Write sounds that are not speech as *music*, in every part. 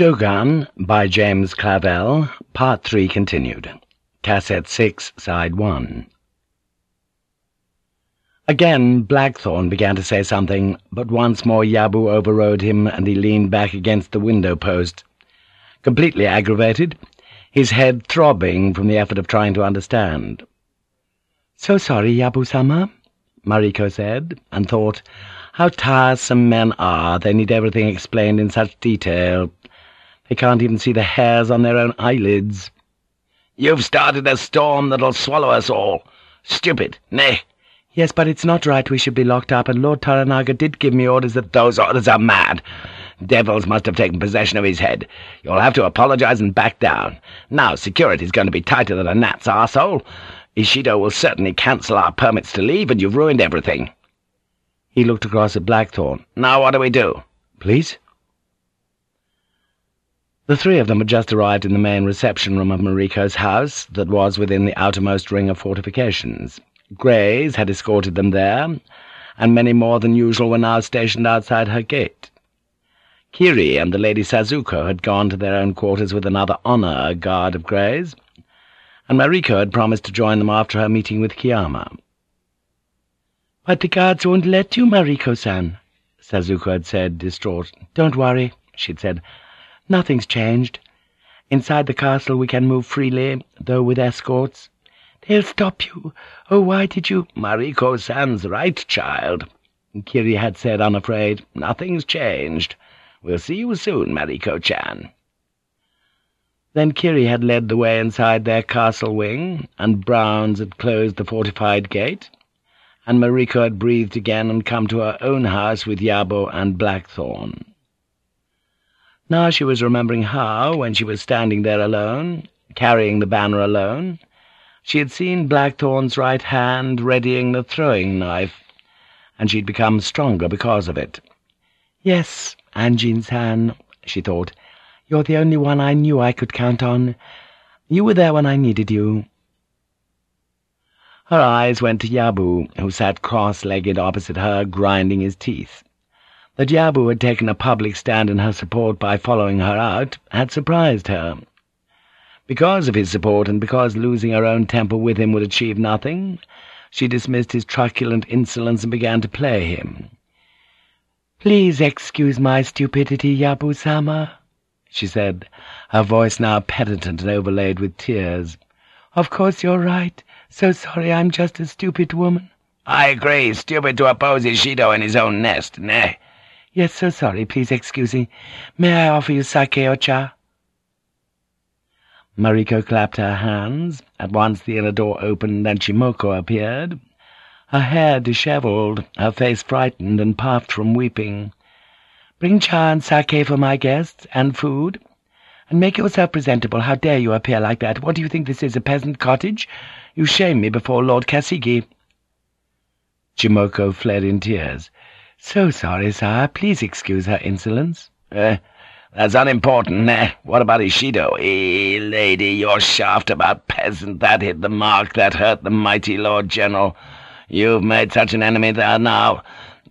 Shogun by James Clavell, Part 3 continued. Cassette 6, Side 1. Again Blackthorne began to say something, but once more Yabu overrode him, and he leaned back against the window post. Completely aggravated, his head throbbing from the effort of trying to understand. "'So sorry, Yabu-sama,' Mariko said, and thought, how tiresome men are, they need everything explained in such detail. They can't even see the hairs on their own eyelids. You've started a storm that'll swallow us all. Stupid, nay. Yes, but it's not right we should be locked up, and Lord Toranaga did give me orders that those orders are mad. Devils must have taken possession of his head. You'll have to apologize and back down. Now security's going to be tighter than a gnat's arsehole. Ishido will certainly cancel our permits to leave, and you've ruined everything. He looked across at Blackthorne. "'Now what do we do?' "'Please?' The three of them had just arrived in the main reception room of Mariko's house, that was within the outermost ring of fortifications. Greys had escorted them there, and many more than usual were now stationed outside her gate. Kiri and the Lady Sazuko had gone to their own quarters with another honor guard of Greys, and Mariko had promised to join them after her meeting with Kiyama. "'But the guards won't let you, Mariko-san,' Sazuko had said, distraught. "'Don't worry,' she'd said. "'Nothing's changed. Inside the castle we can move freely, though with escorts. They'll stop you. Oh, why did you—' "'Mariko-san's right, child,' Kiri had said, unafraid. "'Nothing's changed. We'll see you soon, Mariko-chan.' Then Kiri had led the way inside their castle wing, and Browns had closed the fortified gate, and Mariko had breathed again and come to her own house with Yabu and Blackthorne. Now she was remembering how, when she was standing there alone, carrying the banner alone, she had seen Blackthorne's right hand readying the throwing knife, and she'd become stronger because of it. "'Yes, Anjin-san,' she thought, "'you're the only one I knew I could count on. You were there when I needed you.' Her eyes went to Yabu, who sat cross-legged opposite her, grinding his teeth. That Yabu had taken a public stand in her support by following her out had surprised her. Because of his support, and because losing her own temper with him would achieve nothing, she dismissed his truculent insolence and began to play him. "'Please excuse my stupidity, Yabu-sama,' she said, her voice now penitent and overlaid with tears. "'Of course you're right. So sorry, I'm just a stupid woman.' "'I agree. Stupid to oppose Ishido in his own nest, nay.' "'Yes, so sorry. Please excuse me. May I offer you sake or cha?' Mariko clapped her hands. At once the inner door opened and Chimmoko appeared, her hair dishevelled, her face frightened and puffed from weeping. "'Bring cha and sake for my guests, and food. And make yourself presentable. How dare you appear like that? What do you think this is, a peasant cottage? You shame me before Lord Kasigi.' Chimmoko fled in tears. "'So sorry, sire. Please excuse her insolence.' Eh, that's unimportant, eh? What about Ishido? Eh, lady, your shaft about peasant, that hit the mark, that hurt the mighty Lord General. You've made such an enemy there now.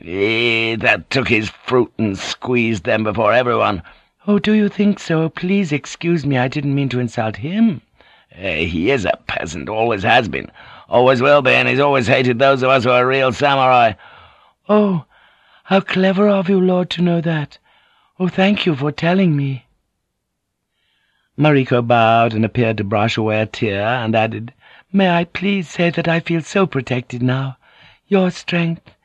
Eh, that took his fruit and squeezed them before everyone.' "'Oh, do you think so? Please excuse me. I didn't mean to insult him.' Eh, he is a peasant, always has been, always will be, and he's always hated those of us who are real samurai.' "'Oh, how clever of you, Lord, to know that. Oh, thank you for telling me.' Mariko bowed and appeared to brush away a tear, and added, "'May I please say that I feel so protected now. Your strength.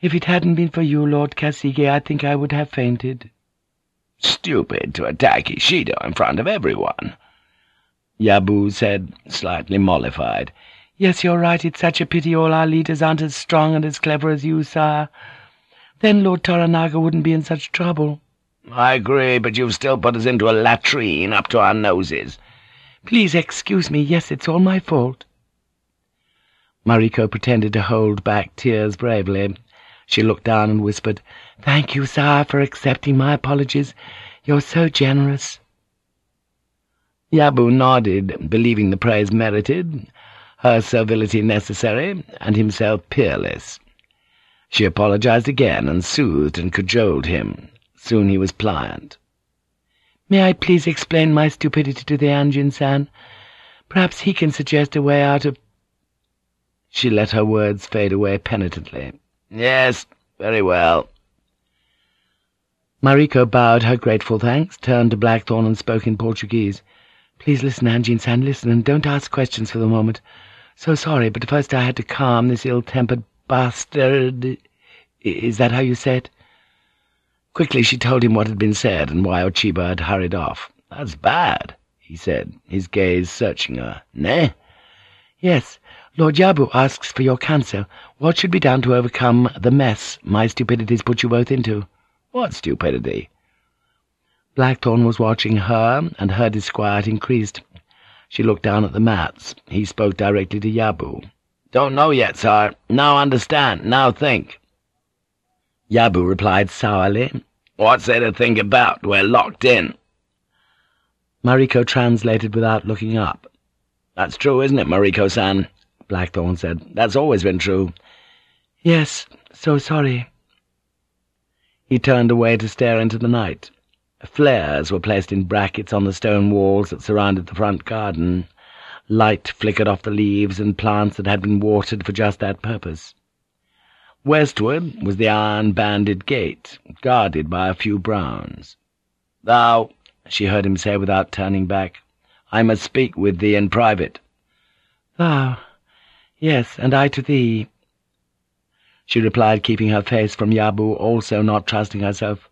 If it hadn't been for you, Lord Kasigi, I think I would have fainted.' "'Stupid to attack Ishido in front of everyone.' Yabu said, slightly mollified. "'Yes, you're right. It's such a pity all our leaders aren't as strong and as clever as you, sire. Then Lord Toranaga wouldn't be in such trouble.' "'I agree, but you've still put us into a latrine up to our noses.' "'Please excuse me. Yes, it's all my fault.' Mariko pretended to hold back tears bravely. She looked down and whispered, "'Thank you, sire, for accepting my apologies. You're so generous.' Yabu nodded, believing the praise merited, her servility necessary, and himself peerless. She apologized again, and soothed and cajoled him. Soon he was pliant. May I please explain my stupidity to the Anjin-san? Perhaps he can suggest a way out of... She let her words fade away penitently. Yes, very well. Mariko bowed her grateful thanks, turned to Blackthorne and spoke in Portuguese. Please listen, Anjin-san, listen, and don't ask questions for the moment. So sorry, but first I had to calm this ill-tempered bastard. Is that how you say it? Quickly she told him what had been said and why Ochiba had hurried off. That's bad, he said, his gaze searching her. Nay? Yes. Lord Yabu asks for your counsel. What should be done to overcome the mess my stupidities put you both into? What stupidity? Blackthorne was watching her, and her disquiet increased. She looked down at the mats. He spoke directly to Yabu. "'Don't know yet, sir. Now understand. Now think.' Yabu replied sourly. "'What's there to think about? We're locked in.' Mariko translated without looking up. "'That's true, isn't it, Mariko-san?' Blackthorne said. "'That's always been true.' "'Yes, so sorry.' He turned away to stare into the night. Flares were placed in brackets on the stone walls that surrounded the front garden. Light flickered off the leaves and plants that had been watered for just that purpose. Westward was the iron-banded gate, guarded by a few browns. "'Thou,' she heard him say without turning back, "'I must speak with thee in private.' "'Thou? Yes, and I to thee.' She replied, keeping her face from Yabu, also not trusting herself.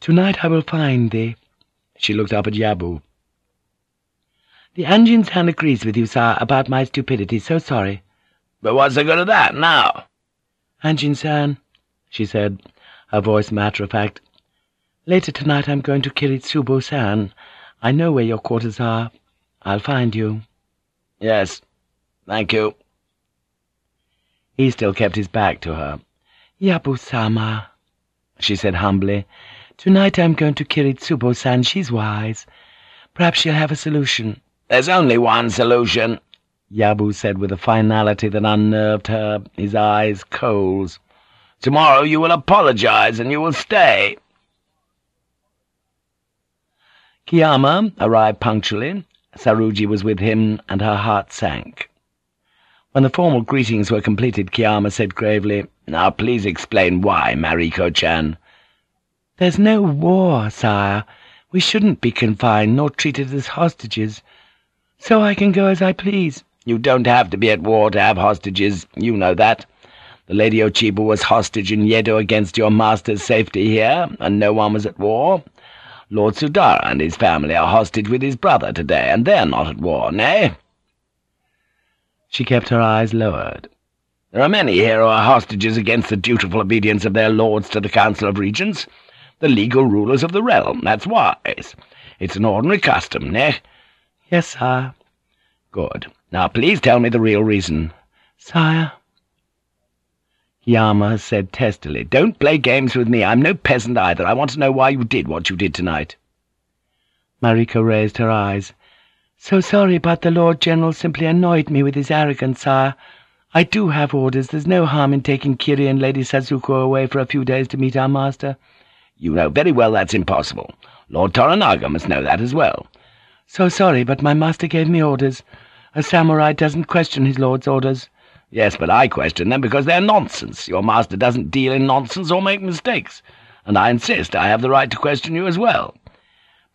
Tonight I will find thee. She looked up at Yabu. The Anjin-san agrees with you, sir, about my stupidity. So sorry. But what's the good of that, now? Anjin-san, she said, her voice matter-of-fact. Later tonight I'm going to Kiritsubo-san. I know where your quarters are. I'll find you. Yes, thank you. He still kept his back to her. Yabu-sama, she said humbly. Tonight I'm going to Kiritsubo-san. She's wise. Perhaps she'll have a solution. There's only one solution, Yabu said with a finality that unnerved her, his eyes coals. Tomorrow you will apologize and you will stay. Kiyama arrived punctually. Saruji was with him, and her heart sank. When the formal greetings were completed, Kiyama said gravely, Now please explain why, Mariko-chan. There's no war, sire. We shouldn't be confined nor treated as hostages. So I can go as I please. You don't have to be at war to have hostages. You know that. The Lady Ochiba was hostage in Yedo against your master's safety here, and no one was at war. Lord Sudara and his family are hostage with his brother today, and they're not at war, nay?' She kept her eyes lowered. There are many here who are hostages against the dutiful obedience of their lords to the Council of Regents the legal rulers of the realm, that's wise. It's an ordinary custom, eh? Yes, sire. Good. Now please tell me the real reason. Sire. Yama said testily, Don't play games with me. I'm no peasant either. I want to know why you did what you did tonight. Mariko raised her eyes. So sorry, but the Lord General simply annoyed me with his arrogance, sire. I do have orders. There's no harm in taking Kiri and Lady Sazuko away for a few days to meet our master. You know very well that's impossible. Lord Toranaga must know that as well. So sorry, but my master gave me orders. A samurai doesn't question his lord's orders. Yes, but I question them because they're nonsense. Your master doesn't deal in nonsense or make mistakes, and I insist I have the right to question you as well.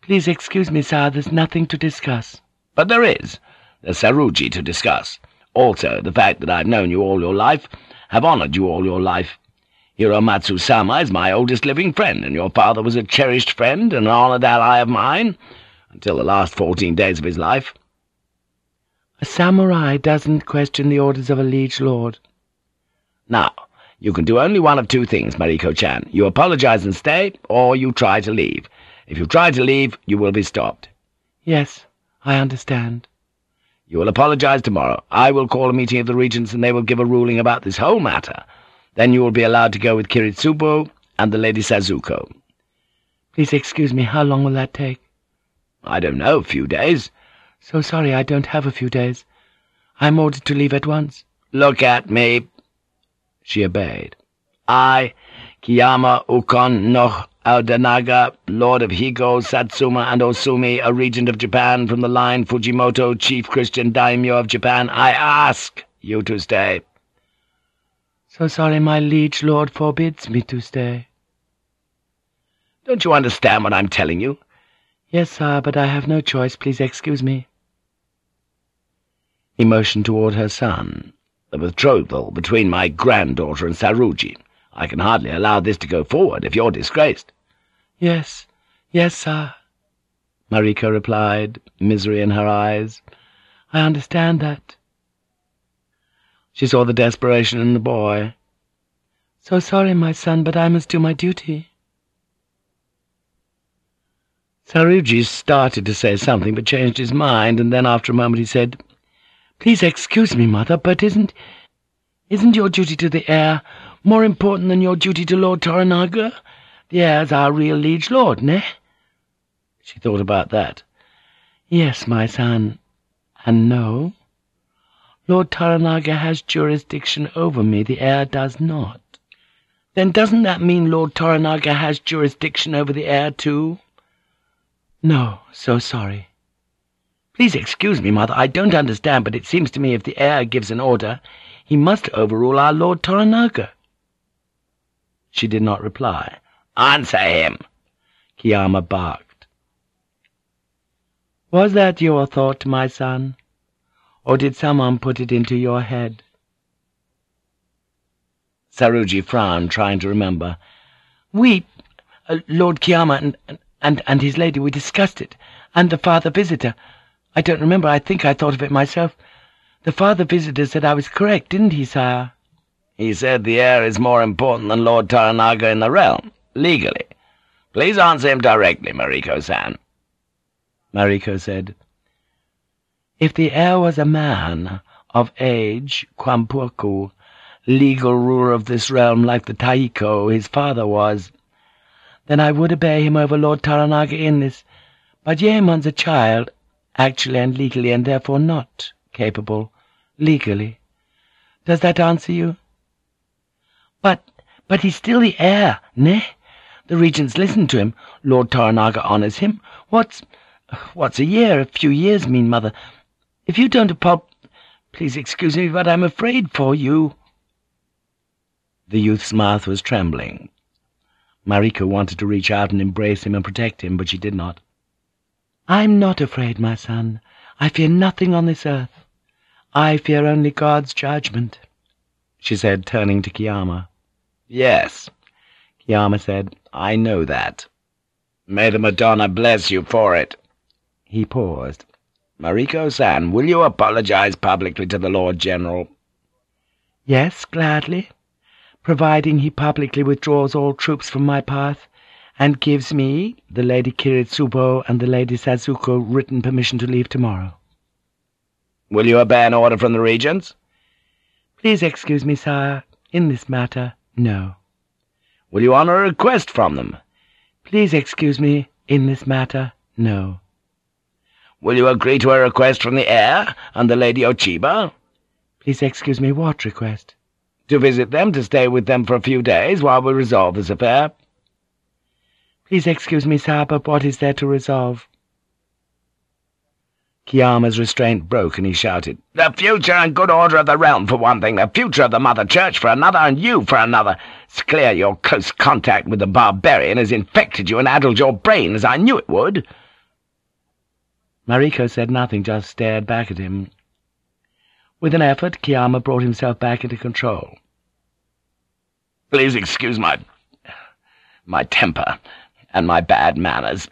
Please excuse me, sir, there's nothing to discuss. But there is. There's Saruji to discuss. Also, the fact that I've known you all your life, have honoured you all your life, Hiromatsu-sama is my oldest living friend, and your father was a cherished friend and an honoured ally of mine, until the last fourteen days of his life. A samurai doesn't question the orders of a liege lord. Now, you can do only one of two things, Mariko-chan. You apologize and stay, or you try to leave. If you try to leave, you will be stopped. Yes, I understand. You will apologize tomorrow. I will call a meeting of the regents, and they will give a ruling about this whole matter. Then you will be allowed to go with Kiritsubo and the Lady Sazuko. Please excuse me, how long will that take? I don't know, a few days. So sorry, I don't have a few days. I'm ordered to leave at once. Look at me. She obeyed. I, Kiyama Ukon no Tadanaga, Lord of Higo, Satsuma, and Osumi, a regent of Japan from the line Fujimoto, chief Christian daimyo of Japan, I ask you to stay.' So sorry my liege lord forbids me to stay. Don't you understand what I'm telling you? Yes, sir, but I have no choice. Please excuse me. He motioned toward her son. The betrothal between my granddaughter and Saruji. I can hardly allow this to go forward if you're disgraced. Yes, yes, sir, Mariko replied, misery in her eyes. I understand that. She saw the desperation in the boy. So sorry, my son, but I must do my duty. Saruji started to say something, but changed his mind, and then after a moment he said, Please excuse me, mother, but isn't... isn't your duty to the heir more important than your duty to Lord Toranaga? The heir's our real liege lord, ne? She thought about that. Yes, my son. And no? Lord Toranaga has jurisdiction over me, the heir does not. Then doesn't that mean Lord Toranaga has jurisdiction over the heir, too? No, so sorry. Please excuse me, mother, I don't understand, but it seems to me if the heir gives an order, he must overrule our Lord Toranaga. She did not reply. Answer him, Kiyama barked. Was that your thought, my son? or did someone put it into your head? Saruji frowned, trying to remember. We, uh, Lord Kiyama and, and, and and his lady, we discussed it, and the father visitor. I don't remember, I think I thought of it myself. The father visitor said I was correct, didn't he, sire? He said the heir is more important than Lord Toranaga in the realm, legally. Please answer him directly, Mariko-san. Mariko said, if the heir was a man, of age, Kwampaku, legal ruler of this realm like the Taiko his father was, then I would obey him over Lord Toranaga in this, but Yaemon's a child, actually and legally, and therefore not capable, legally. Does that answer you? But, but he's still the heir, ne? The regents listen to him. Lord Toranaga honours him. What's, what's a year, a few years mean, mother? If you don't apol... Please excuse me, but I'm afraid for you.' The youth's mouth was trembling. Mariko wanted to reach out and embrace him and protect him, but she did not. "'I'm not afraid, my son. I fear nothing on this earth. I fear only God's judgment,' she said, turning to Kiyama. "'Yes,' Kiyama said, "'I know that. May the Madonna bless you for it.' He paused. Mariko-san, will you apologize publicly to the Lord General?' "'Yes, gladly, providing he publicly withdraws all troops from my path, and gives me, the Lady Kiritsubo and the Lady Sazuko, written permission to leave tomorrow.' "'Will you obey an order from the regents?' "'Please excuse me, sire. In this matter, no.' "'Will you honor a request from them?' "'Please excuse me. In this matter, no.' Will you agree to a request from the heir and the Lady Ochiba? Please excuse me, what request? To visit them, to stay with them for a few days while we resolve this affair. Please excuse me, sir, but what is there to resolve? Kiyama's restraint broke, and he shouted, The future and good order of the realm, for one thing, the future of the Mother Church for another, and you for another. It's clear your close contact with the barbarian has infected you and addled your brain, as I knew it would.' Mariko said nothing, just stared back at him. With an effort, Kiyama brought himself back into control. "'Please excuse my... my temper and my bad manners,'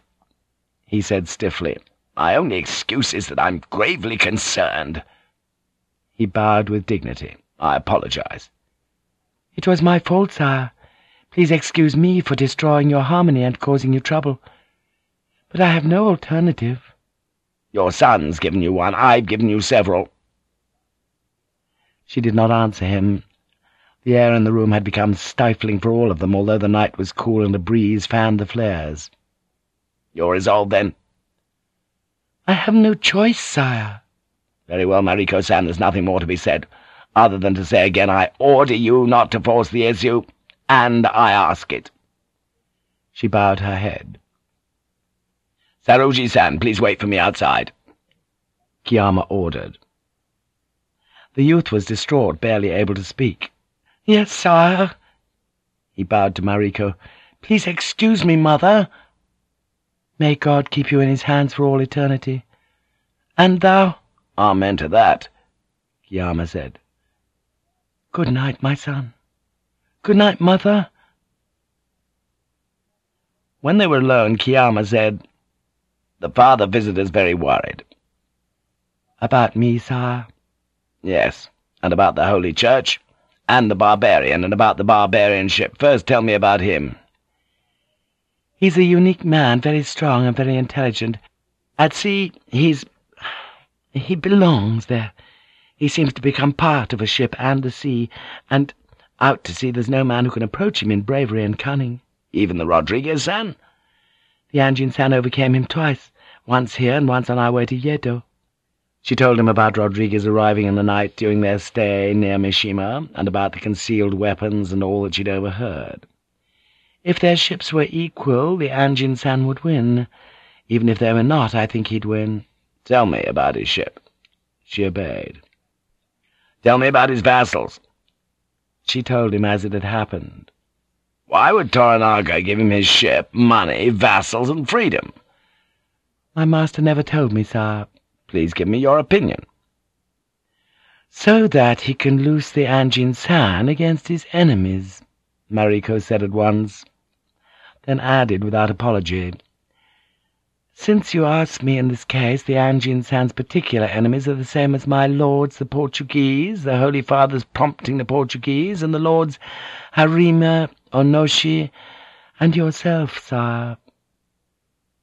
he said stiffly. "'My only excuse is that I'm gravely concerned.' He bowed with dignity. "'I apologize.' "'It was my fault, sire. Please excuse me for destroying your harmony and causing you trouble. But I have no alternative.' Your son's given you one. I've given you several.' She did not answer him. The air in the room had become stifling for all of them, although the night was cool and a breeze fanned the flares. "'You're resolved, then?' "'I have no choice, sire.' "'Very well, Mariko-san, there's nothing more to be said, other than to say again I order you not to force the issue, and I ask it.' She bowed her head. Saruji-san, please wait for me outside. Kiyama ordered. The youth was distraught, barely able to speak. "'Yes, sire.' He bowed to Mariko. "'Please excuse me, mother.' "'May God keep you in his hands for all eternity.' "'And thou?' "'Amen to that,' Kiyama said. "'Good night, my son. Good night, mother.' When they were alone, Kiyama said, The father visitor's very worried. About me, sire? Yes, and about the Holy Church, and the barbarian, and about the barbarian ship. First tell me about him. He's a unique man, very strong and very intelligent. At sea, he's... he belongs there. He seems to become part of a ship and the sea, and out to sea there's no man who can approach him in bravery and cunning. Even the Rodrigues-san? The Anjin-san overcame him twice, once here and once on our way to Yedo. She told him about Rodrigues arriving in the night during their stay near Mishima, and about the concealed weapons and all that she'd overheard. If their ships were equal, the Anjin-san would win. Even if they were not, I think he'd win. Tell me about his ship. She obeyed. Tell me about his vassals. She told him as it had happened. Why would Toranaga give him his ship, money, vassals, and freedom? My master never told me, sir. Please give me your opinion. So that he can loose the Anjin-san against his enemies, Mariko said at once, then added without apology, since you ask me in this case, the Anjin-san's particular enemies are the same as my lords the Portuguese, the Holy Fathers prompting the Portuguese, and the lords Harima, Onoshi, and yourself, sire.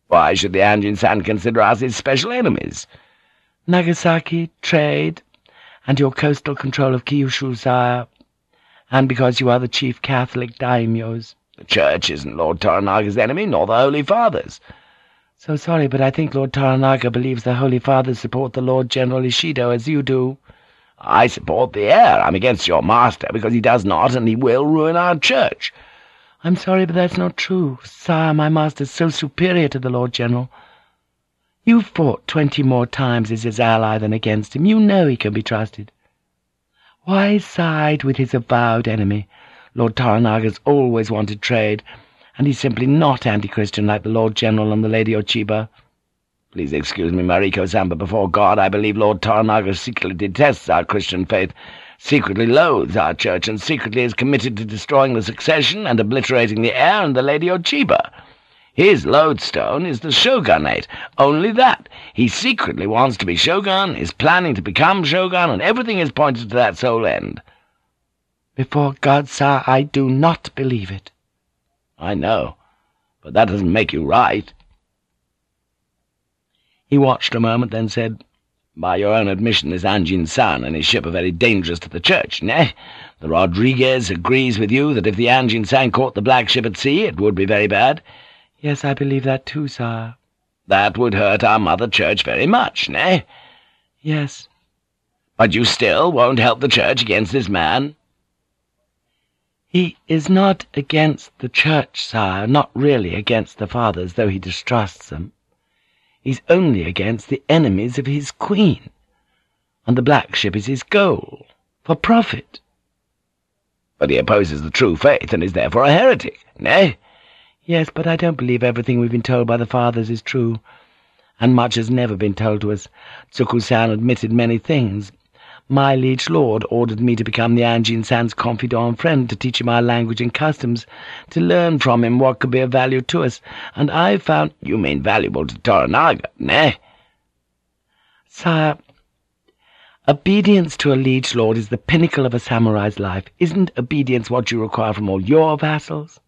Why should the Anjin-san consider us his special enemies? Nagasaki, trade, and your coastal control of Kyushu, sire, and because you are the chief Catholic daimyos. The Church isn't Lord Toranaga's enemy, nor the Holy Fathers. So sorry, but I think Lord Toranaga believes the Holy Fathers support the Lord General Ishido as you do. I support the heir. I'm against your master, because he does not, and he will, ruin our church. I'm sorry, but that's not true. Sire, my master's so superior to the Lord General. You've fought twenty more times as his ally than against him. You know he can be trusted. Why side with his avowed enemy? Lord Toranaga's always wanted trade, and he's simply not anti-Christian like the Lord General and the Lady Ochiba. Please excuse me, Mariko-san, but before God I believe Lord Toranaga secretly detests our Christian faith, secretly loathes our church, and secretly is committed to destroying the succession and obliterating the heir and the Lady Ochiba. His lodestone is the shogunate, only that. He secretly wants to be shogun, is planning to become shogun, and everything is pointed to that sole end. Before God, sir, I do not believe it. I know, but that doesn't make you right. He watched a moment, then said, By your own admission, this Anjin-san and his ship are very dangerous to the church, nay? The Rodrigues agrees with you that if the Anjin-san caught the black ship at sea, it would be very bad. Yes, I believe that too, sire. That would hurt our mother church very much, nay? Yes. But you still won't help the church against this man? He is not against the church, sire, not really against the fathers, though he distrusts them. He's only against the enemies of his queen, and the black ship is his goal, for profit. But he opposes the true faith, and is therefore a heretic, nay? Yes, but I don't believe everything we've been told by the fathers is true, and much has never been told to us. Tsukku-san admitted many things, my liege lord ordered me to become the Anjin-san's confidant and friend, to teach him our language and customs, to learn from him what could be of value to us, and I found— You mean valuable to Toranaga, nay? Sire, obedience to a liege lord is the pinnacle of a samurai's life. Isn't obedience what you require from all your vassals?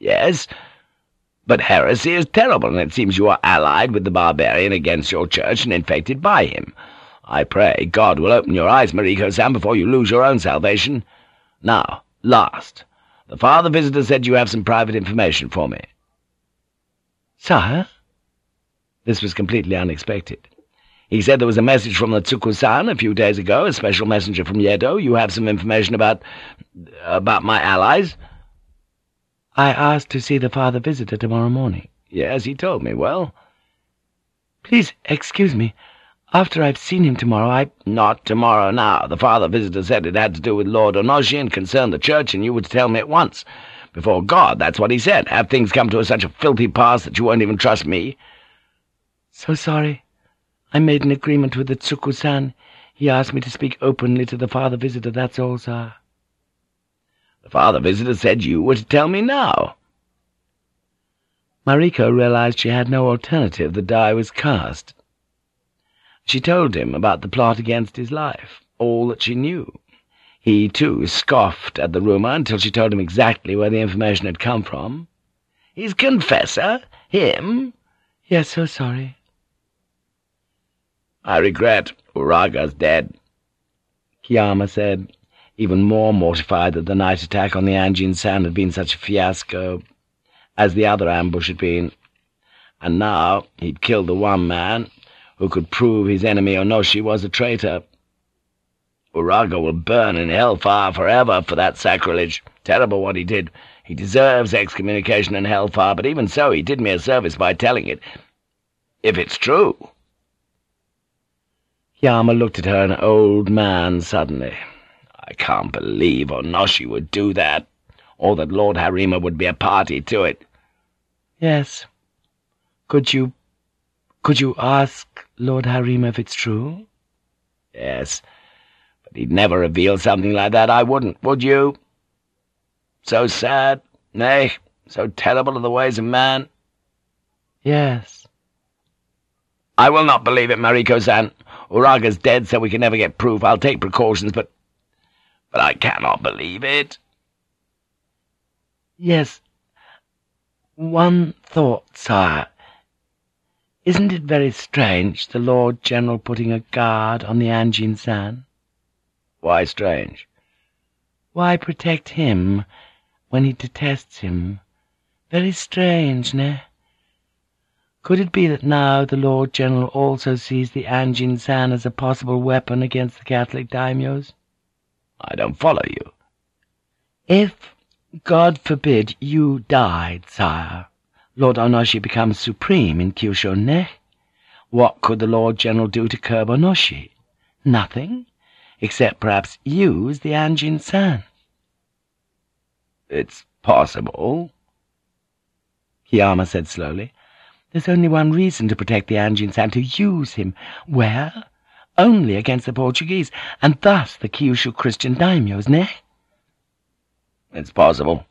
Yes, but heresy is terrible, and it seems you are allied with the barbarian against your church and infected by him. I pray God will open your eyes, Mariko-san, before you lose your own salvation. Now, last, the father visitor said you have some private information for me. Sire? This was completely unexpected. He said there was a message from the Tsukku-san a few days ago, a special messenger from Yedo. You have some information about... about my allies?' I asked to see the father visitor tomorrow morning. Yes, he told me. Well? Please excuse me. After I've seen him tomorrow, I... Not tomorrow now. The father visitor said it had to do with Lord Onoshi and concerned the church, and you were to tell me at once. Before God, that's what he said. Have things come to such a filthy pass that you won't even trust me? So sorry. I made an agreement with the Tsukku-san. He asked me to speak openly to the father visitor, that's all, sir. The father visitor said you were to tell me now. Mariko realized she had no alternative. The die was cast. She told him about the plot against his life, all that she knew. He, too, scoffed at the rumour until she told him exactly where the information had come from. His confessor? Him? Yes, so sorry. I regret Uraga's dead, Kiyama said, even more mortified that the night attack on the Anjin-san had been such a fiasco as the other ambush had been. And now he'd killed the one man who could prove his enemy Onoshi was a traitor. Uraga will burn in hellfire forever for that sacrilege. Terrible what he did. He deserves excommunication and hellfire, but even so he did me a service by telling it. If it's true. Yama looked at her, an old man, suddenly. I can't believe Onoshi would do that, or that Lord Harima would be a party to it. Yes. Could you... could you ask Lord Harima if it's true? Yes, but he'd never reveal something like that, I wouldn't, would you? So sad, nay, so terrible are the ways of man. Yes. I will not believe it, Mariko-san. Uraga's dead, so we can never get proof. I'll take precautions, but... But I cannot believe it. Yes. One thought, sire. Isn't it very strange, the Lord General putting a guard on the Anjin-san? Why strange? Why protect him when he detests him? Very strange, ne? Could it be that now the Lord General also sees the Anjin-san as a possible weapon against the Catholic daimyos? I don't follow you. If, God forbid, you died, sire, Lord Onoshi becomes supreme in Kyushu, ne? What could the Lord General do to curb Onoshi? Nothing, except perhaps use the Anjin-san. It's possible, Kiyama said slowly. There's only one reason to protect the Anjin-san, to use him. Where? Only against the Portuguese, and thus the Kyushu Christian daimyos, ne? It's possible.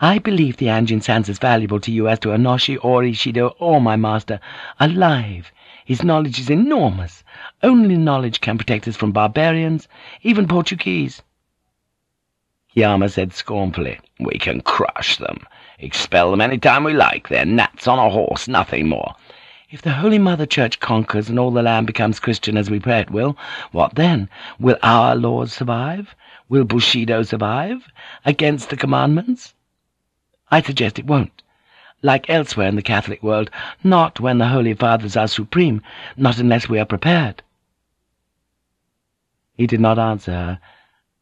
I believe the Anjin-san's as valuable to you as to Onoshi or Ishido or my master. Alive. His knowledge is enormous. Only knowledge can protect us from barbarians, even Portuguese. Yama said scornfully, We can crush them. Expel them any time we like. They're gnats on a horse, nothing more. If the Holy Mother Church conquers and all the land becomes Christian as we pray it will, what then? Will our laws survive? Will Bushido survive? Against the commandments? I suggest it won't. Like elsewhere in the Catholic world, not when the Holy Fathers are supreme, not unless we are prepared. He did not answer her.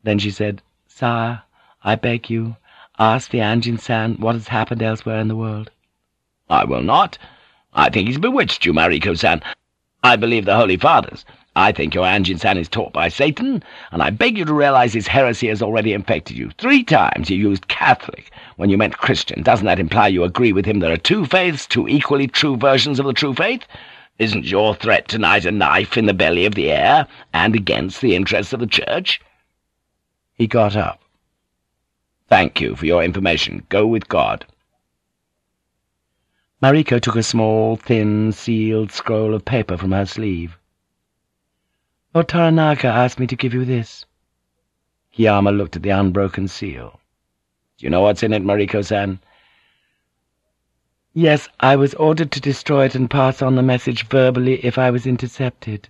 Then she said, Sire, I beg you, ask the Anjin-san what has happened elsewhere in the world. I will not. I think he's bewitched you, Mariko-san. I believe the Holy Fathers. I think your Anjin-san is taught by Satan, and I beg you to realize his heresy has already infected you. Three times you used Catholic when you meant Christian. Doesn't that imply you agree with him there are two faiths, two equally true versions of the true faith? Isn't your threat tonight a knife in the belly of the heir, and against the interests of the Church?' He got up. "'Thank you for your information. Go with God.' Mariko took a small, thin, sealed scroll of paper from her sleeve. Lord Toranaga asked me to give you this. Kiyama looked at the unbroken seal. Do you know what's in it, Mariko-san? Yes, I was ordered to destroy it and pass on the message verbally if I was intercepted.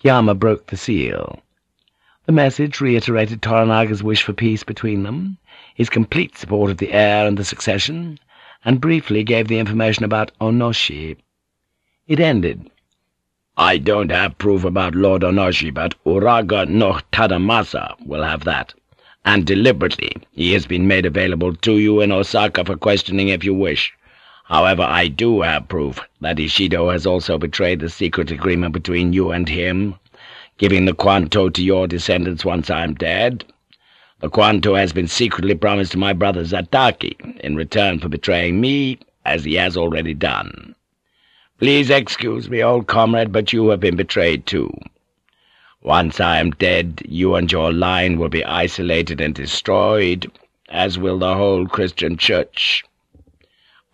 Kiyama broke the seal. The message reiterated Toranaga's wish for peace between them, his complete support of the heir and the succession, and briefly gave the information about Onoshi. It ended, I don't have proof about Lord Onoshi, but Uraga no Tadamasa will have that. and deliberately he has been made available to you in Osaka for questioning if you wish. However, I do have proof that Ishido has also betrayed the secret agreement between you and him, giving the Kwanto to your descendants once I am dead. The Kwanto has been secretly promised to my brother Zataki in return for betraying me, as he has already done. Please excuse me, old comrade, but you have been betrayed too. Once I am dead, you and your line will be isolated and destroyed, as will the whole Christian Church.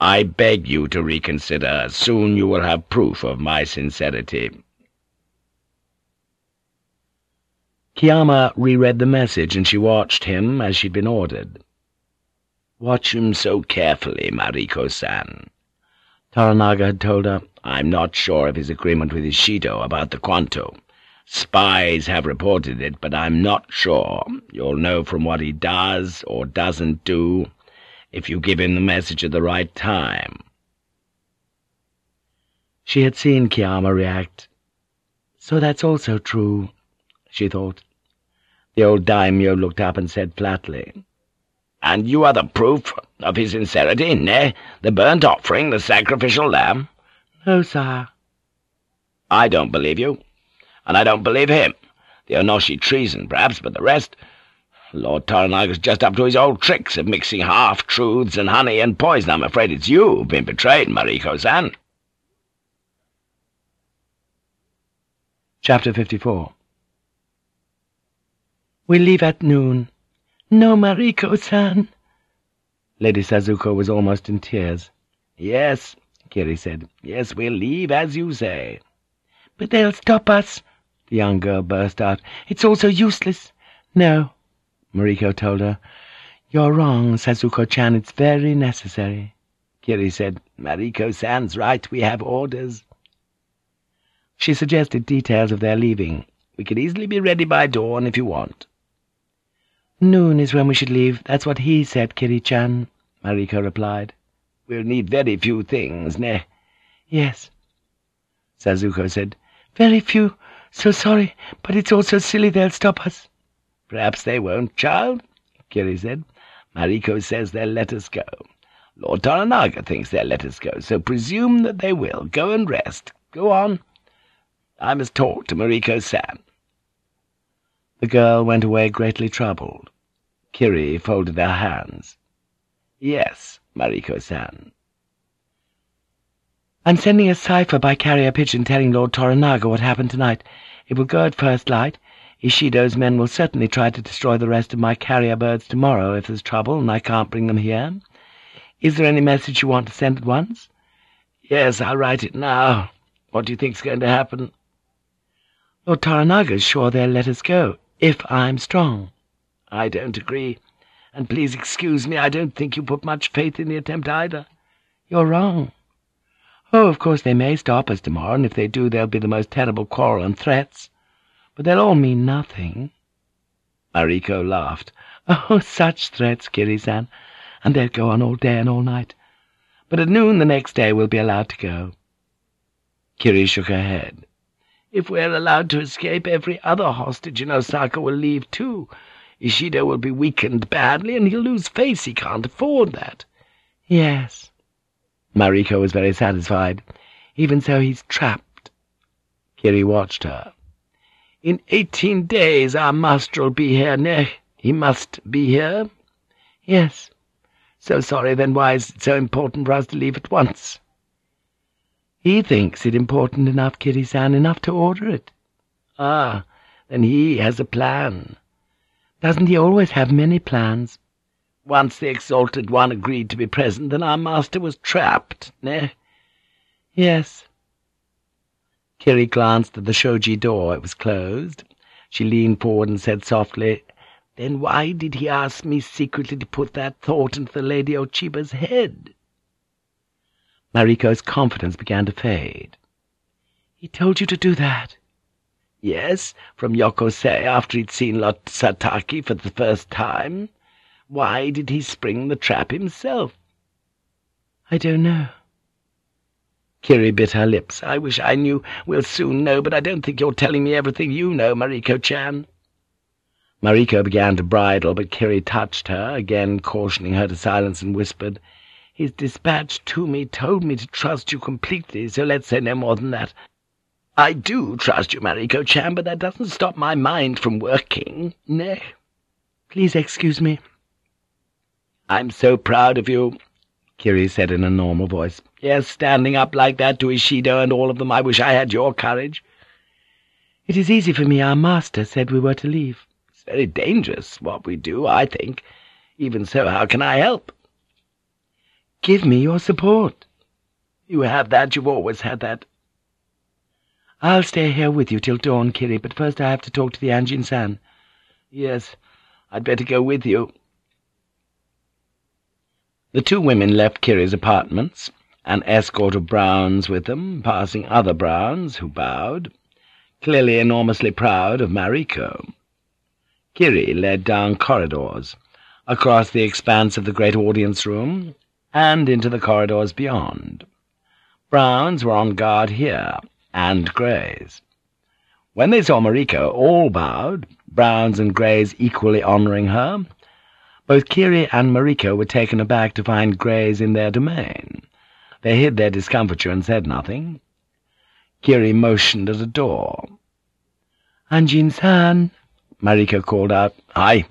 I beg you to reconsider. Soon you will have proof of my sincerity.' Kiyama reread the message, and she watched him as she'd been ordered. "'Watch him so carefully, Mariko-san.' Toranaga had told her, "'I'm not sure of his agreement with Ishido about the Kwanto. Spies have reported it, but I'm not sure. You'll know from what he does or doesn't do if you give him the message at the right time.' She had seen Kiyama react. So that's also true, she thought. The old daimyo looked up and said flatly, "'And you are the proof of his sincerity, nay, the burnt offering, the sacrificial lamb?' "'No, sire.' "'I don't believe you, and I don't believe him. The Onoshi treason, perhaps, but the rest... Lord Toranaga's just up to his old tricks of mixing half-truths and honey and poison. I'm afraid it's you who've been betrayed, Mariko-san.' Chapter 54 we leave at noon. No, Mariko-san. Lady Sazuko was almost in tears. Yes, Kiri said. Yes, we'll leave as you say. But they'll stop us, the young girl burst out. It's all so useless. No, Mariko told her. You're wrong, Sazuko-chan. It's very necessary. Kiri said. Mariko-san's right. We have orders. She suggested details of their leaving. We could easily be ready by dawn if you want. Noon is when we should leave. That's what he said, Kiri-chan, Mariko replied. We'll need very few things, ne? Yes. Sazuko said. Very few. So sorry, but it's all so silly they'll stop us. Perhaps they won't, child, Kiri said. Mariko says they'll let us go. Lord Toranaga thinks they'll let us go, so presume that they will. Go and rest. Go on. I must talk to Mariko-san. The girl went away greatly troubled. Kiri folded her hands. "'Yes, Mariko-san.' "'I'm sending a cipher by carrier pigeon telling Lord Toranaga what happened tonight. It will go at first light. Ishido's men will certainly try to destroy the rest of my carrier birds tomorrow if there's trouble and I can't bring them here. Is there any message you want to send at once?' "'Yes, I'll write it now. What do you think's going to happen?' "'Lord Toranaga's sure they'll let us go if I'm strong. I don't agree, and please excuse me, I don't think you put much faith in the attempt either. You're wrong. Oh, of course they may stop us tomorrow, and if they do there'll be the most terrible quarrel and threats. But they'll all mean nothing. Mariko laughed. *laughs* Oh, such threats, Kiri-san, and they'll go on all day and all night. But at noon the next day we'll be allowed to go. Kiri shook her head. If we're allowed to escape, every other hostage in Osaka will leave too. Ishido will be weakened badly, and he'll lose face. He can't afford that. Yes. Mariko was very satisfied. Even so, he's trapped. Kiri watched her. In eighteen days our master'll be here, ne? He must be here? Yes. So sorry, then why is it so important for us to leave at once? He thinks it important enough, Kiri-san, enough to order it. Ah, then he has a plan. Doesn't he always have many plans? Once the Exalted One agreed to be present, then our master was trapped, ne? Yes. Kiri glanced at the shoji door. It was closed. She leaned forward and said softly, Then why did he ask me secretly to put that thought into the Lady Ochiba's head? Mariko's confidence began to fade. "'He told you to do that?' "'Yes, from Yokose after he'd seen Lord Zataki for the first time. Why did he spring the trap himself?' "'I don't know.' Kiri bit her lips. "'I wish I knew. We'll soon know, but I don't think you're telling me everything you know, Mariko-chan.' Mariko began to bridle, but Kiri touched her, again cautioning her to silence, and whispered, "His dispatch to me told me to trust you completely, so let's say no more than that. I do trust you, Mariko-chan, but that doesn't stop my mind from working. Nay, please excuse me." "I'm so proud of you," Kiri said in a normal voice. "Yes, standing up like that to Ishido and all of them. I wish I had your courage." "It is easy for me. Our master said we were to leave." "It's very dangerous, what we do, I think. Even so, how can I help?" "Give me your support." "You have that. You've always had that." "I'll stay here with you till dawn, Kiri, but first I have to talk to the Anjin-san." "Yes, I'd better go with you." The two women left Kiri's apartments, an escort of Browns with them, passing other Browns, who bowed, clearly enormously proud of Mariko. Kiri led down corridors, across the expanse of the great audience room, and into the corridors beyond. Browns were on guard here, and Greys. When they saw Mariko, all bowed, Browns and Greys equally honouring her, both Kiri and Mariko were taken aback to find Greys in their domain. They hid their discomfiture and said nothing. Kiri motioned at a door. Anjin-san, Mariko called out. Hi.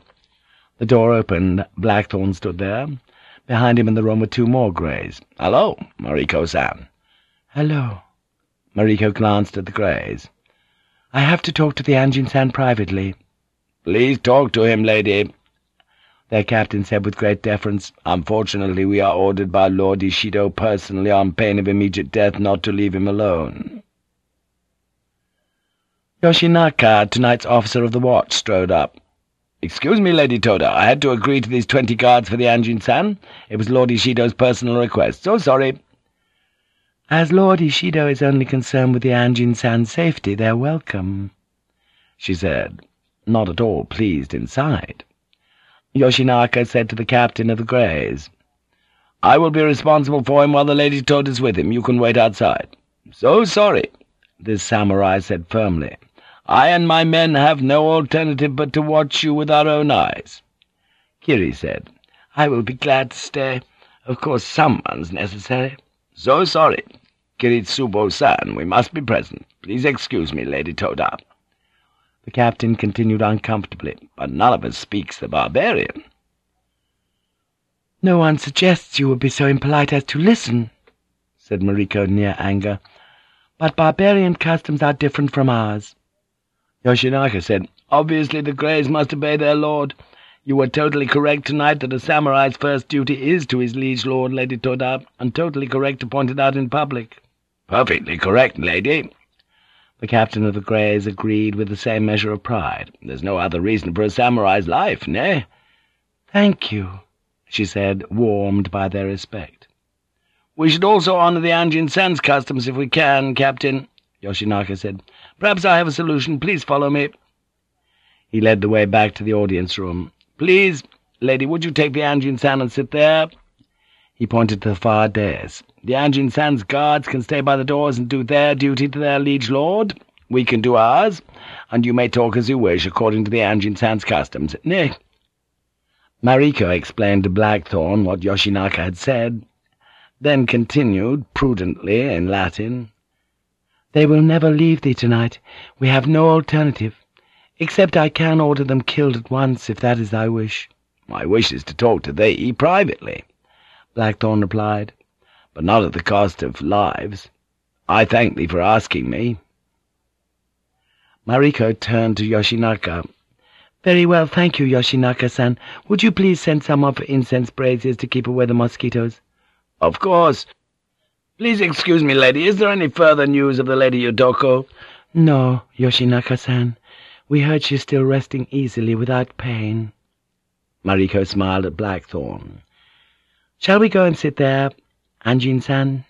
The door opened. Blackthorne stood there. Behind him in the room were two more Greys. Hello, Mariko-san. Hello. Mariko glanced at the Greys. I have to talk to the Anjin-san privately. Please talk to him, lady, their captain said with great deference. Unfortunately, we are ordered by Lord Ishido personally on pain of immediate death not to leave him alone. Yoshinaka, tonight's officer of the watch, strode up. Excuse me, Lady Toda, I had to agree to these twenty guards for the Anjin-san. It was Lord Ishido's personal request. So sorry. As Lord Ishido is only concerned with the Anjin-san's safety, they're welcome, she said, not at all pleased inside. Yoshinaka said to the captain of the Greys. I will be responsible for him while the Lady Toda is with him. You can wait outside. So sorry, this samurai said firmly. I and my men have no alternative but to watch you with our own eyes. Kiri said, I will be glad to stay. Of course someone's necessary. So sorry. Kiritsubo-san, we must be present. Please excuse me, Lady Toda. The captain continued uncomfortably, but none of us speaks the barbarian. No one suggests you would be so impolite as to listen, said Mariko near anger. But barbarian customs are different from ours. Yoshinaka said, Obviously the Greys must obey their lord. You were totally correct tonight that a samurai's first duty is to his liege lord, Lady Toda, and totally correct to point it out in public. Perfectly correct, lady, the captain of the Greys agreed with the same measure of pride. There's no other reason for a samurai's life, nay? Thank you, she said, warmed by their respect. We should also honor the Anjin-san's customs if we can, Captain, Yoshinaka said. Perhaps I have a solution. Please follow me. He led the way back to the audience room. Please, lady, would you take the Anjin-san and sit there? He pointed to the far dais. The Anjin-san's guards can stay by the doors and do their duty to their liege lord. We can do ours, and you may talk as you wish, according to the Anjin-san's customs. Nay. Mariko explained to Blackthorne what Yoshinaka had said, then continued, prudently, in Latin, They will never leave thee tonight. We have no alternative, except I can order them killed at once, if that is thy wish. My wish is to talk to thee privately, Blackthorne replied but not at the cost of lives. I thank thee for asking me.' Mariko turned to Yoshinaka. "'Very well, thank you, Yoshinaka-san. Would you please send someone for incense braziers to keep away the mosquitoes?' "'Of course. Please excuse me, lady, is there any further news of the Lady Yodoko?' "'No, Yoshinaka-san. We heard she's still resting easily without pain.' Mariko smiled at Blackthorne. "'Shall we go and sit there?' Anjin-san?'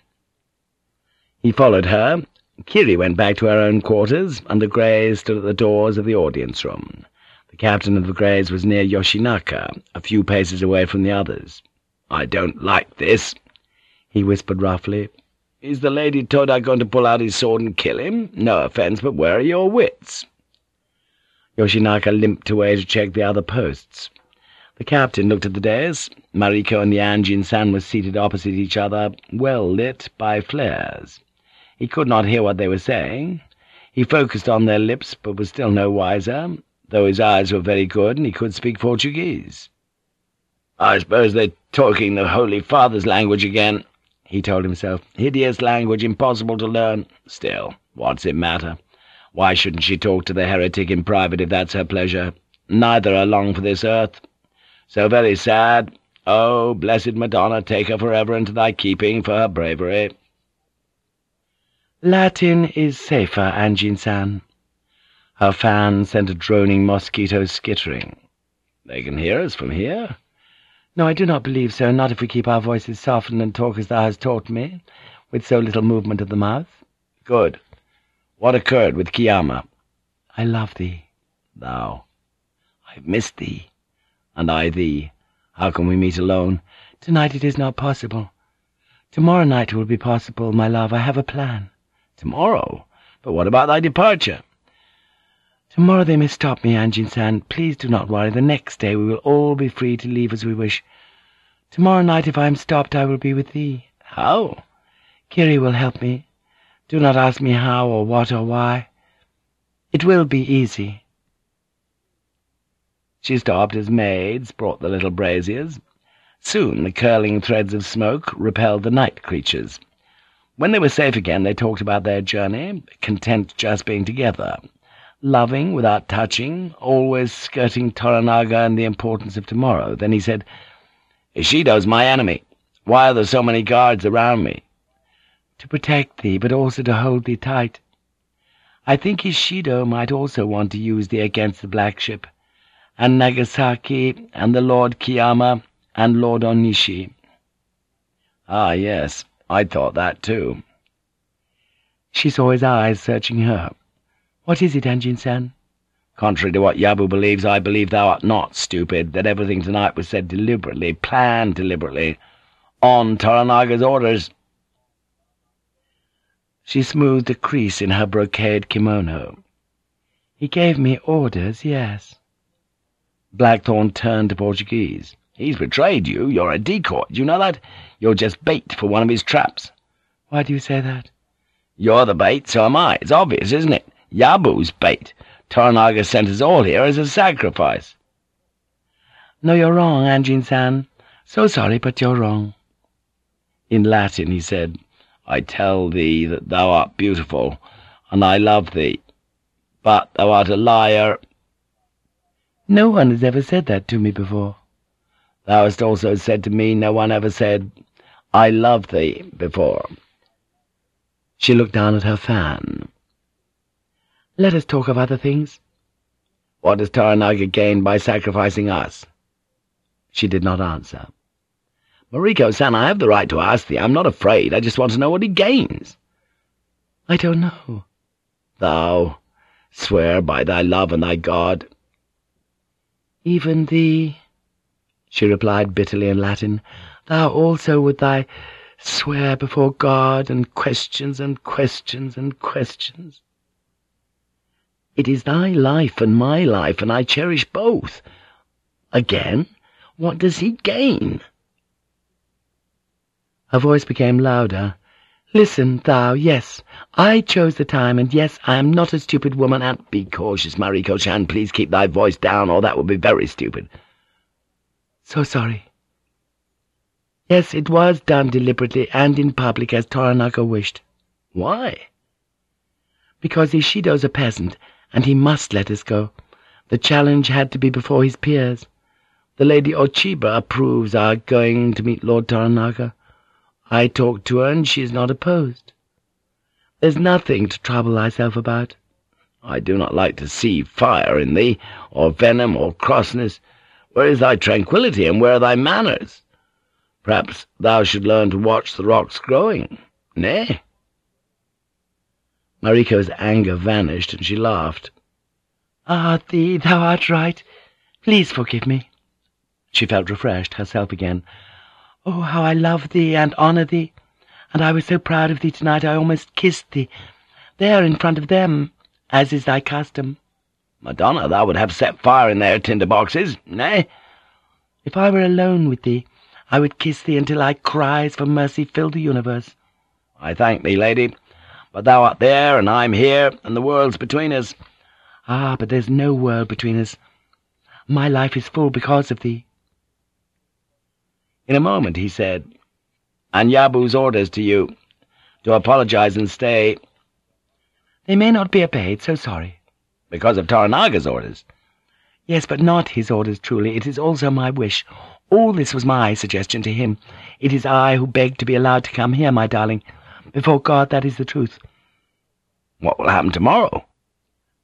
He followed her. Kiri went back to her own quarters, and the Greys stood at the doors of the audience-room. The captain of the Greys was near Yoshinaka, a few paces away from the others. "'I don't like this,' he whispered roughly. "'Is the Lady Toda going to pull out his sword and kill him? No offence, but where are your wits?' Yoshinaka limped away to check the other posts. The captain looked at the dais. Mariko and the Anjin-san were seated opposite each other, well lit by flares. He could not hear what they were saying. He focused on their lips, but was still no wiser, though his eyes were very good and he could speak Portuguese. I suppose they're talking the Holy Father's language again, he told himself. Hideous language, impossible to learn. Still, what's it matter? Why shouldn't she talk to the heretic in private if that's her pleasure? Neither are long for this earth. So very sad. Oh, blessed Madonna, take her forever into thy keeping for her bravery. Latin is safer, Anjin-san. Her fan sent a droning mosquito skittering. They can hear us from here? No, I do not believe so, not if we keep our voices softened and talk as thou hast taught me, with so little movement of the mouth. Good. What occurred with Kiyama? I love thee. Thou. I've missed thee. And I thee. How can we meet alone? Tonight it is not possible. Tomorrow night will be possible, my love. I have a plan. Tomorrow? But what about thy departure? Tomorrow they may stop me, Anjin-san. Please do not worry. The next day we will all be free to leave as we wish. Tomorrow night, if I am stopped, I will be with thee. How? Kiri will help me. Do not ask me how or what or why. It will be easy. She stopped as maids brought the little braziers. Soon the curling threads of smoke repelled the night creatures. When they were safe again, they talked about their journey, content just being together loving without touching, always skirting Toranaga and the importance of tomorrow. Then he said, Ishido's my enemy. Why are there so many guards around me? To protect thee, but also to hold thee tight. I think Ishido might also want to use thee against the Black Ship, and Nagasaki, and the Lord Kiyama, and Lord Onishi. Ah, yes, I thought that too. She saw his eyes searching her. What is it, Anjin-san? Contrary to what Yabu believes, I believe thou art not stupid, that everything tonight was said deliberately, planned deliberately, on Toranaga's orders. She smoothed a crease in her brocade kimono. He gave me orders, yes. Blackthorne turned to Portuguese. He's betrayed you. You're a decoy. Do you know that? You're just bait for one of his traps. Why do you say that? You're the bait, so am I. It's obvious, isn't it? Yabu's bait. Toranaga sent us all here as a sacrifice. No, you're wrong, Anjin-san. So sorry, but you're wrong. In Latin he said, I tell thee that thou art beautiful, and I love thee. But thou art a liar. No one has ever said that to me before. Thou hast also said to me no one ever said, I love thee, before. She looked down at her fan. Let us talk of other things. What does Toranaga gain by sacrificing us? She did not answer. Mariko-san, I have the right to ask thee. I'm not afraid. I just want to know what he gains. I don't know. Thou, swear by thy love and thy God. Even thee, she replied bitterly in Latin, thou also would thy swear before God and questions and questions and questions. It is thy life and my life, and I cherish both. Again, what does he gain?' Her voice became louder. "'Listen, thou, yes, I chose the time, and yes, I am not a stupid woman, and—' "'Be cautious, Mariko-chan. Please keep thy voice down, or that would be very stupid.' "'So sorry.' "'Yes, it was done deliberately and in public as Toranaga wished.' "'Why?' "'Because Ishido's a peasant, and he must let us go. The challenge had to be before his peers. The Lady Ochiba approves our going to meet Lord Toranaga. I talked to her, and she is not opposed. There's nothing to trouble thyself about. I do not like to see fire in thee, or venom, or crossness. Where is thy tranquillity, and where are thy manners? Perhaps thou should learn to watch the rocks growing, nay?' Mariko's anger vanished, and she laughed. "'Ah, thee, thou art right. Please forgive me.' She felt refreshed, herself again. "'Oh, how I love thee and honour thee! And I was so proud of thee tonight I almost kissed thee, there in front of them, as is thy custom.' Madonna, thou would have set fire in their tinder boxes, nay? If I were alone with thee, I would kiss thee until thy cries for mercy fill the universe. I thank thee, lady, but thou art there, and I'm here, and the world's between us. Ah, but there's no world between us. My life is full because of thee. In a moment he said, And Yabu's orders to you, to apologize and stay. They may not be obeyed, so sorry. Because of Toranaga's orders. Yes, but not his orders, truly. It is also my wish. All this was my suggestion to him. It is I who begged to be allowed to come here, my darling. Before God, that is the truth. What will happen tomorrow?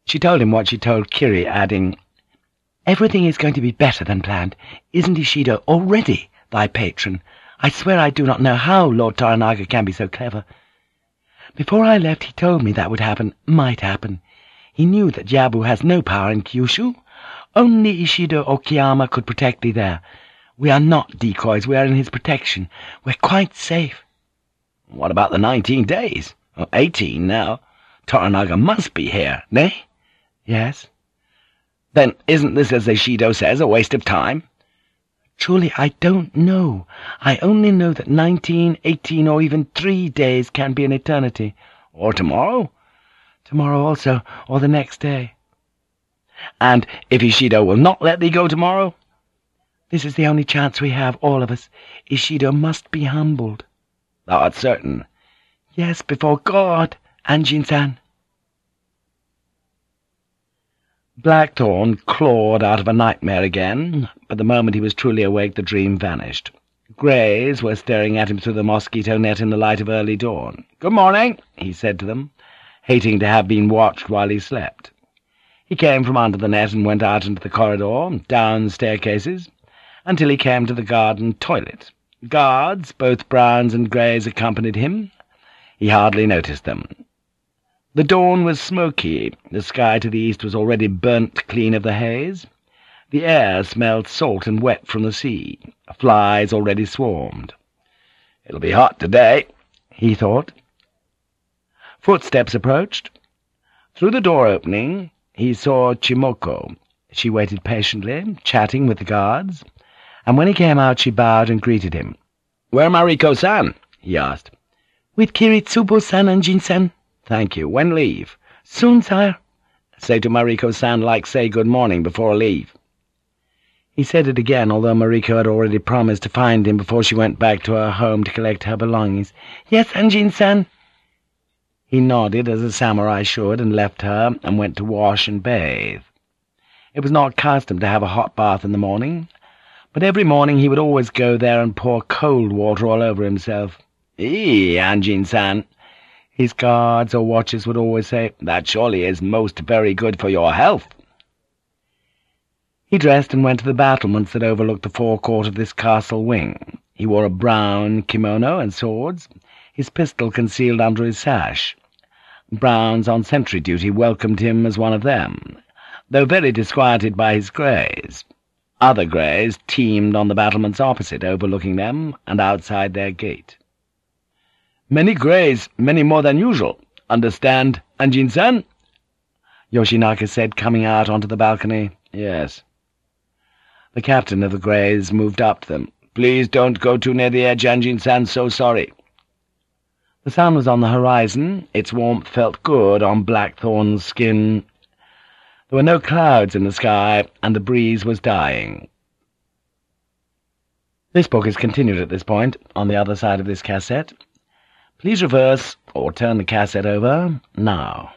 She told him what she told Kiri, adding, Everything is going to be better than planned. Isn't Ishido already thy patron? I swear I do not know how Lord Toranaga can be so clever. Before I left, he told me that would happen, might happen. He knew that Yabu has no power in Kyushu. Only Ishido Okiyama could protect thee there. We are not decoys. We are in his protection. We're quite safe. What about the nineteen days? eighteen now. Toranaga must be here, nay? Yes. Then isn't this, as Ishido says, a waste of time? Truly, I don't know. I only know that nineteen, eighteen, or even three days can be an eternity. Or tomorrow? Tomorrow also, or the next day. And if Ishido will not let thee go tomorrow? This is the only chance we have, all of us. Ishido must be humbled. Art certain? Yes, before God, Anjin-san. Blackthorne clawed out of a nightmare again, but the moment he was truly awake the dream vanished. Greys were staring at him through the mosquito net in the light of early dawn. "'Good morning,' he said to them, hating to have been watched while he slept. He came from under the net and went out into the corridor, down staircases, until he came to the garden toilet. Guards, both browns and greys, accompanied him. He hardly noticed them. The dawn was smoky, the sky to the east was already burnt clean of the haze. The air smelled salt and wet from the sea. Flies already swarmed. "'It'll be hot today,' he thought. Footsteps approached. Through the door opening he saw Chimmoko. She waited patiently, chatting with the guards, and when he came out she bowed and greeted him. "'Where Mariko-san?' he asked. "'With Kiritsubo-san and Jin-san.' Thank you. When leave? Soon, sire. Say to Mariko-san like say good morning before leave. He said it again, although Mariko had already promised to find him before she went back to her home to collect her belongings. Yes, Anjin-san. He nodded as a samurai should and left her and went to wash and bathe. It was not custom to have a hot bath in the morning, but every morning he would always go there and pour cold water all over himself. "'Ee, Anjin-san,' His guards or watchers would always say, That surely is most very good for your health. He dressed and went to the battlements that overlooked the forecourt of this castle wing. He wore a brown kimono and swords, his pistol concealed under his sash. Browns on sentry duty welcomed him as one of them, though very disquieted by his greys. Other greys teemed on the battlements opposite, overlooking them, and outside their gate. Many greys, many more than usual. Understand, Anjin-san? Yoshinaka said, coming out onto the balcony. Yes. The captain of the greys moved up to them. Please don't go too near the edge, Anjin-san, so sorry. The sun was on the horizon. Its warmth felt good on Blackthorne's skin. There were no clouds in the sky, and the breeze was dying. This book is continued at this point, on the other side of this cassette. Please reverse or turn the cassette over now.